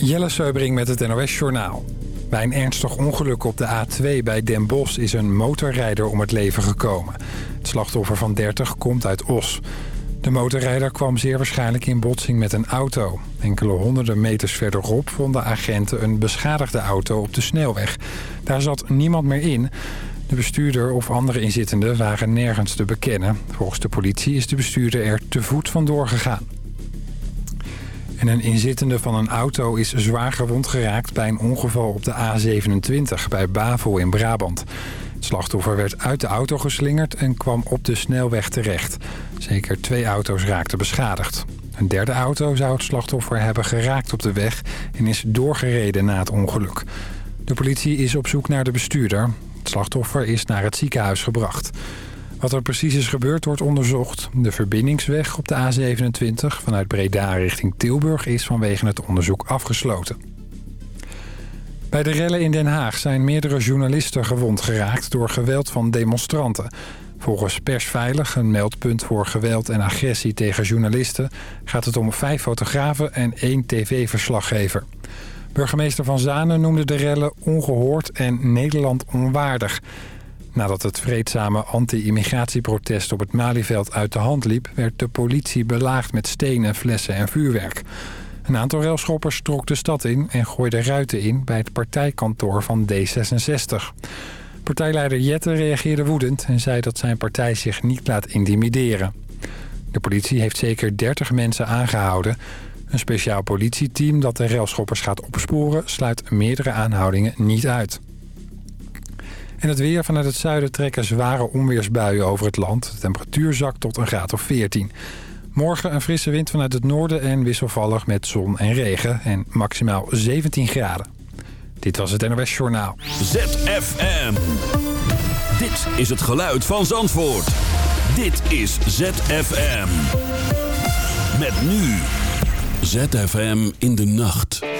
Jelle Seubring met het NOS Journaal. Bij een ernstig ongeluk op de A2 bij Den Bosch is een motorrijder om het leven gekomen. Het slachtoffer van 30 komt uit Os. De motorrijder kwam zeer waarschijnlijk in botsing met een auto. Enkele honderden meters verderop vonden agenten een beschadigde auto op de snelweg. Daar zat niemand meer in. De bestuurder of andere inzittenden waren nergens te bekennen. Volgens de politie is de bestuurder er te voet vandoor gegaan. En een inzittende van een auto is zwaar gewond geraakt bij een ongeval op de A27 bij Bavel in Brabant. Het slachtoffer werd uit de auto geslingerd en kwam op de snelweg terecht. Zeker twee auto's raakten beschadigd. Een derde auto zou het slachtoffer hebben geraakt op de weg en is doorgereden na het ongeluk. De politie is op zoek naar de bestuurder. Het slachtoffer is naar het ziekenhuis gebracht. Wat er precies is gebeurd wordt onderzocht. De verbindingsweg op de A27 vanuit Breda richting Tilburg is vanwege het onderzoek afgesloten. Bij de rellen in Den Haag zijn meerdere journalisten gewond geraakt door geweld van demonstranten. Volgens Persveilig, een meldpunt voor geweld en agressie tegen journalisten... gaat het om vijf fotografen en één tv-verslaggever. Burgemeester Van Zanen noemde de rellen ongehoord en Nederland onwaardig... Nadat het vreedzame anti-immigratieprotest op het Malieveld uit de hand liep... werd de politie belaagd met stenen, flessen en vuurwerk. Een aantal railschoppers trok de stad in en gooide ruiten in... bij het partijkantoor van D66. Partijleider Jette reageerde woedend en zei dat zijn partij zich niet laat intimideren. De politie heeft zeker 30 mensen aangehouden. Een speciaal politieteam dat de railschoppers gaat opsporen... sluit meerdere aanhoudingen niet uit. En het weer vanuit het zuiden trekken zware onweersbuien over het land. De temperatuur zakt tot een graad of 14. Morgen een frisse wind vanuit het noorden en wisselvallig met zon en regen. En maximaal 17 graden. Dit was het NOS Journaal. ZFM. Dit is het geluid van Zandvoort. Dit is ZFM. Met nu. ZFM in de nacht.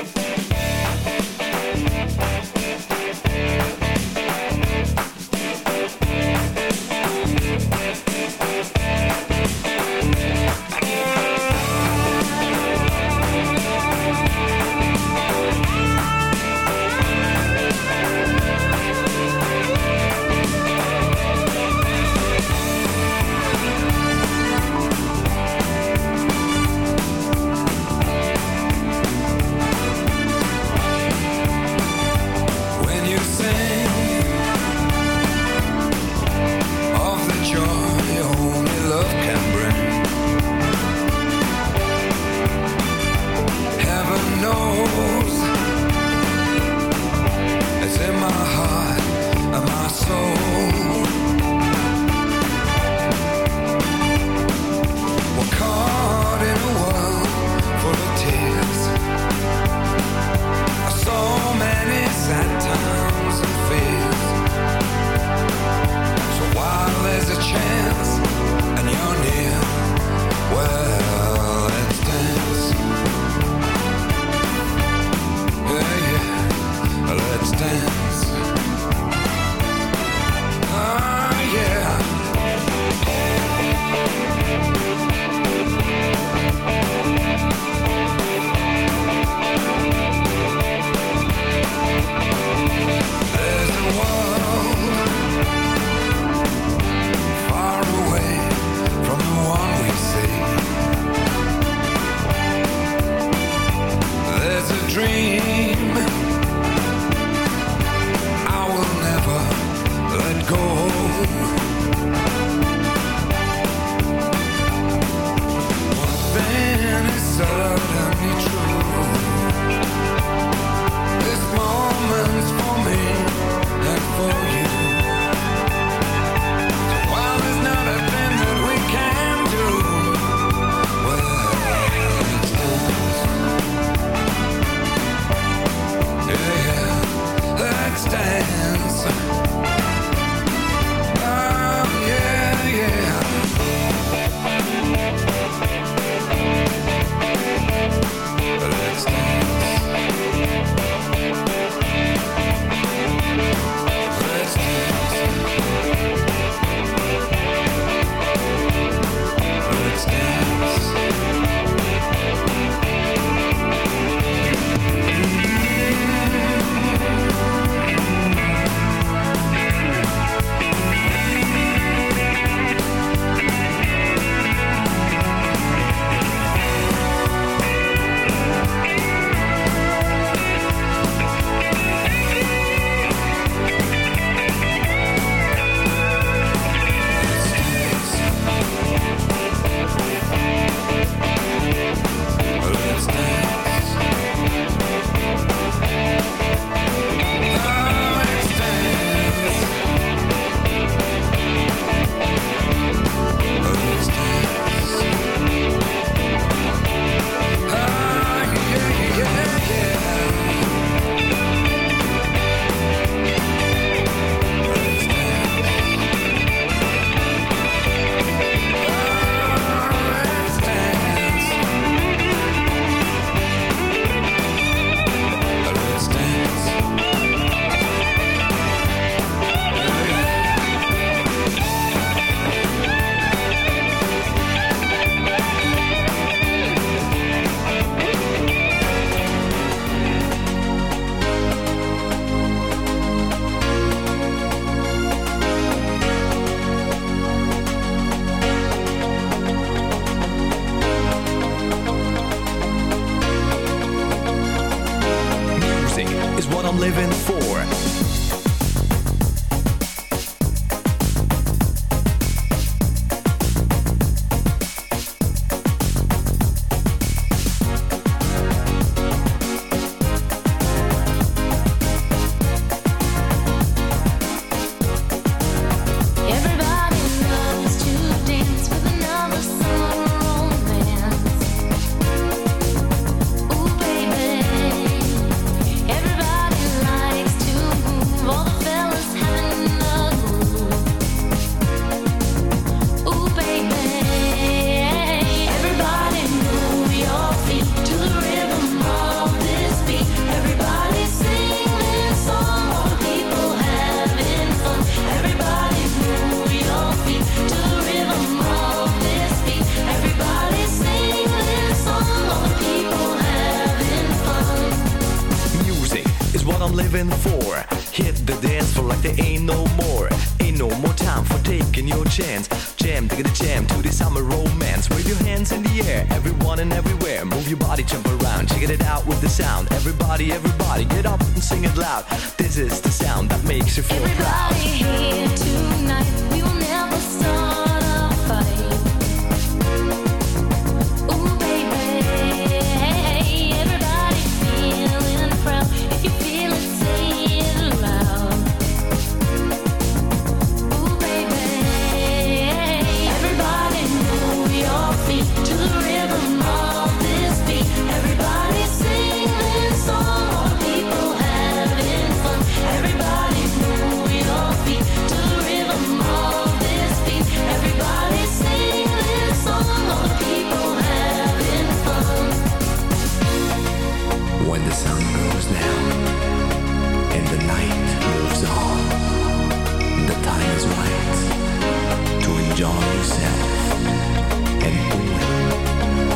I'm living for. Hit the dance floor like there ain't no more. Ain't no more time for taking your chance. Jam, take a jam to the summer romance. Wave your hands in the air, everyone and everywhere. Move your body, jump around, check it out with the sound. Everybody, everybody, get up and sing it loud. This is the sound that makes you feel everybody proud. Everybody here tonight, we will never stop.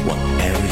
whatever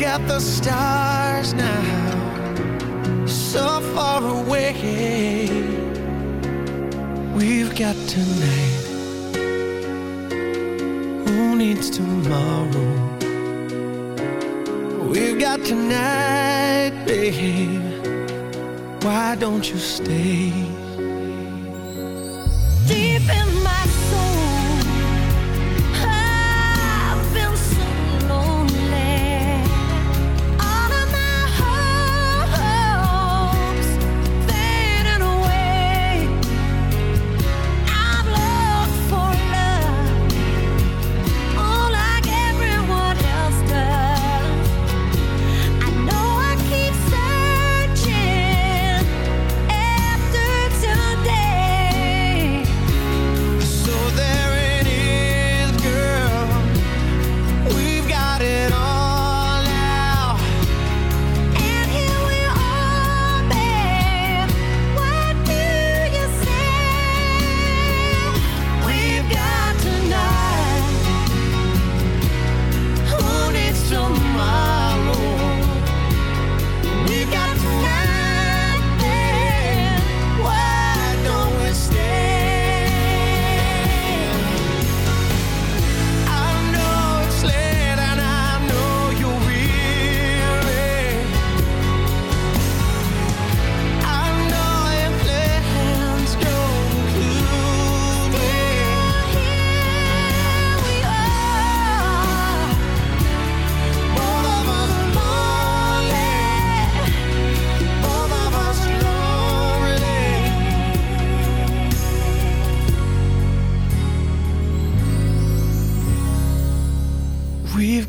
look at the stars now, so far away. We've got tonight. Who needs tomorrow? We've got tonight, babe. Why don't you stay?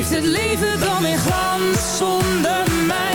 Heeft het leven dan meer glans zonder mij?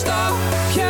stapje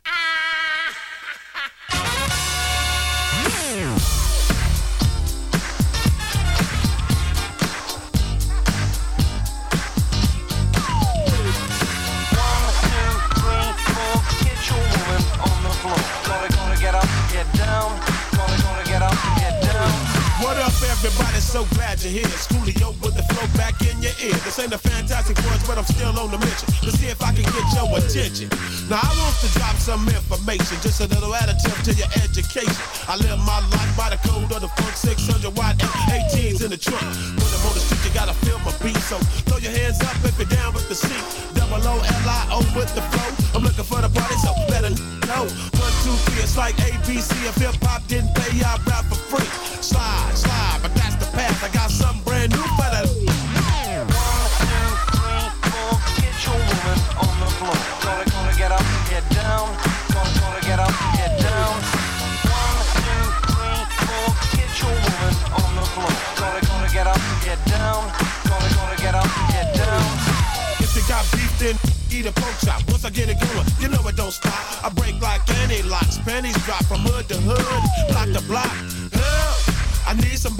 Information, just a little additive to your education. I live my life by the code of the funk 600 watt F18s in the trunk. When I'm on the street, you gotta feel my beat. So throw your hands up if you're down with the seat. Double O L I O with the flow. I'm looking for the party, so better know. One, two, three, it's like ABC. If hip hop